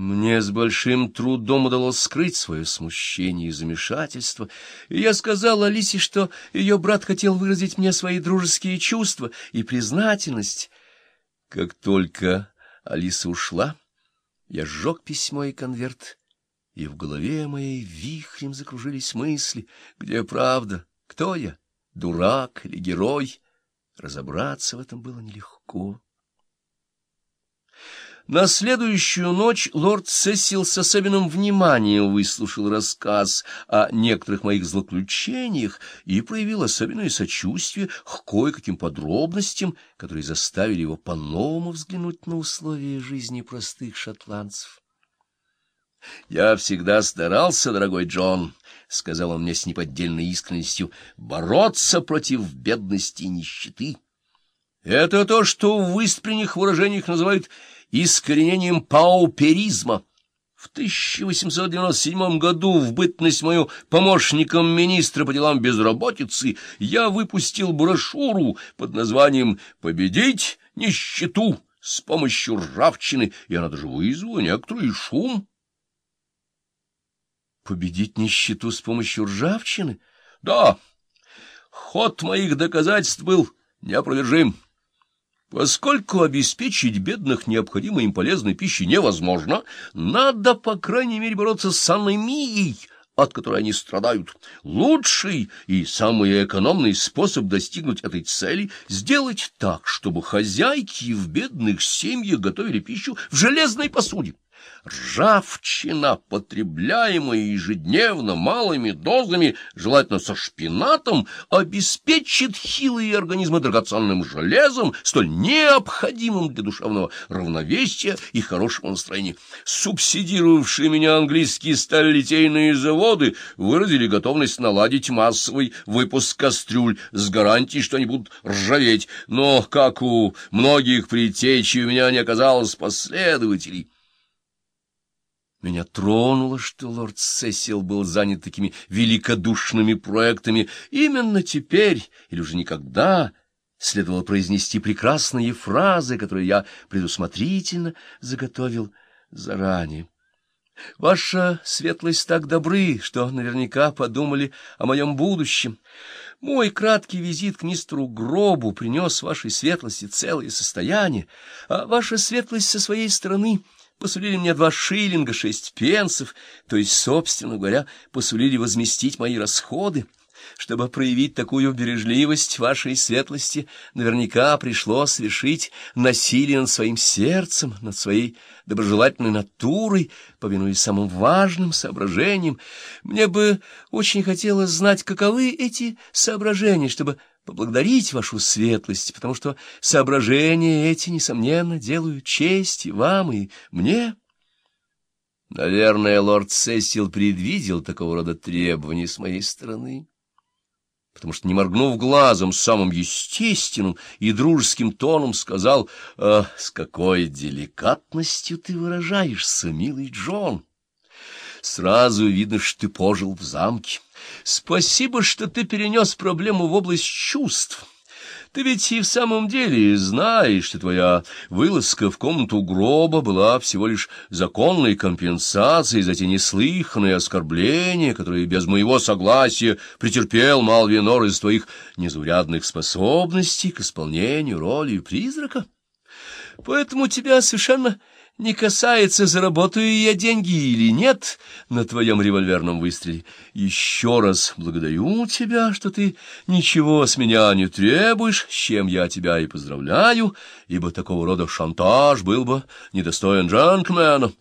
Мне с большим трудом удалось скрыть свое смущение и замешательство, и я сказал Алисе, что ее брат хотел выразить мне свои дружеские чувства и признательность. Как только Алиса ушла, я сжег письмо и конверт, и в голове моей вихрем закружились мысли, где правда, кто я, дурак или герой. Разобраться в этом было нелегко. На следующую ночь лорд Сесил с особенным вниманием выслушал рассказ о некоторых моих злоключениях и проявил особенное сочувствие к кое-каким подробностям, которые заставили его по-новому взглянуть на условия жизни простых шотландцев. — Я всегда старался, дорогой Джон, — сказал он мне с неподдельной искренностью, — бороться против бедности и нищеты. Это то, что в выспренних выражениях называют искоренением пауперизма. В 1897 году, в бытность мою помощником министра по делам безработицы, я выпустил брошюру под названием «Победить нищету» с помощью ржавчины, и она даже вызвала некоторый шум. Победить нищету с помощью ржавчины? Да, ход моих доказательств был неопровержим. Поскольку обеспечить бедных необходимой им полезной пищей невозможно, надо, по крайней мере, бороться с анемией, от которой они страдают. Лучший и самый экономный способ достигнуть этой цели — сделать так, чтобы хозяйки в бедных семьях готовили пищу в железной посуде. Ржавчина, потребляемая ежедневно малыми дозами, желательно со шпинатом, обеспечит хилые организмы драгоценным железом, столь необходимым для душевного равновесия и хорошего настроения. Субсидировавшие меня английские сталелитейные заводы выразили готовность наладить массовый выпуск кастрюль с гарантией, что они будут ржаветь, но, как у многих предтечей, у меня не оказалось последователей. Меня тронуло, что лорд Сесил был занят такими великодушными проектами. Именно теперь, или уже никогда, следовало произнести прекрасные фразы, которые я предусмотрительно заготовил заранее. Ваша светлость так добры, что наверняка подумали о моем будущем. Мой краткий визит к мистеру Гробу принес вашей светлости целое состояние, а ваша светлость со своей стороны — посулили мне два шиллинга шесть пенсов, то есть, собственно говоря, посулили возместить мои расходы. Чтобы проявить такую бережливость вашей светлости, наверняка пришлось совершить насилие над своим сердцем, над своей доброжелательной натурой, повинуясь самым важным соображениям. Мне бы очень хотелось знать, каковы эти соображения, чтобы поблагодарить вашу светлость, потому что соображения эти, несомненно, делают честь и вам, и мне. Наверное, лорд Сесил предвидел такого рода требования с моей стороны, потому что, не моргнув глазом, самым естественным и дружеским тоном сказал, «А, «С какой деликатностью ты выражаешься, милый Джон! Сразу видно, что ты пожил в замке». Спасибо, что ты перенес проблему в область чувств. Ты ведь и в самом деле знаешь, что твоя вылазка в комнату гроба была всего лишь законной компенсацией за те неслыханные оскорбления, которые без моего согласия претерпел Малвинор из твоих незаурядных способностей к исполнению роли призрака. Поэтому тебя совершенно не касается, заработаю я деньги или нет на твоем револьверном выстреле. Еще раз благодарю тебя, что ты ничего с меня не требуешь, с чем я тебя и поздравляю, ибо такого рода шантаж был бы недостоин джентльмена.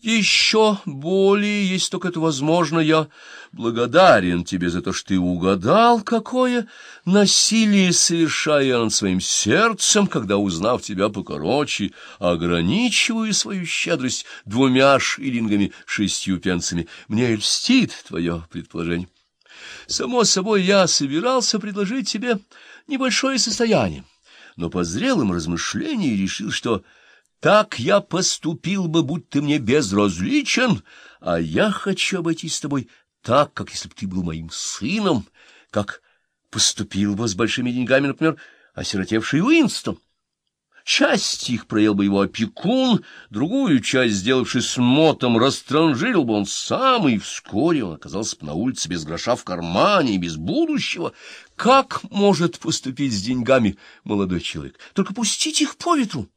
Еще более, если только это возможно, я благодарен тебе за то, что ты угадал, какое насилие совершаю я над своим сердцем, когда, узнав тебя покороче, ограничиваю свою щедрость двумя шиллингами шестью пенсами. Мне льстит твое предположение. Само собой, я собирался предложить тебе небольшое состояние, но по зрелым размышлениям решил, что так я поступил бы, будь ты мне безразличен, а я хочу обойтись с тобой так, как если бы ты был моим сыном, как поступил бы с большими деньгами, например, осиротевший Уинстон. Часть их проел бы его опекун, другую часть, сделавшись мотом, растранжирил бы он сам, и вскоре он оказался бы на улице без гроша в кармане и без будущего. Как может поступить с деньгами молодой человек? Только пустить их по ветру.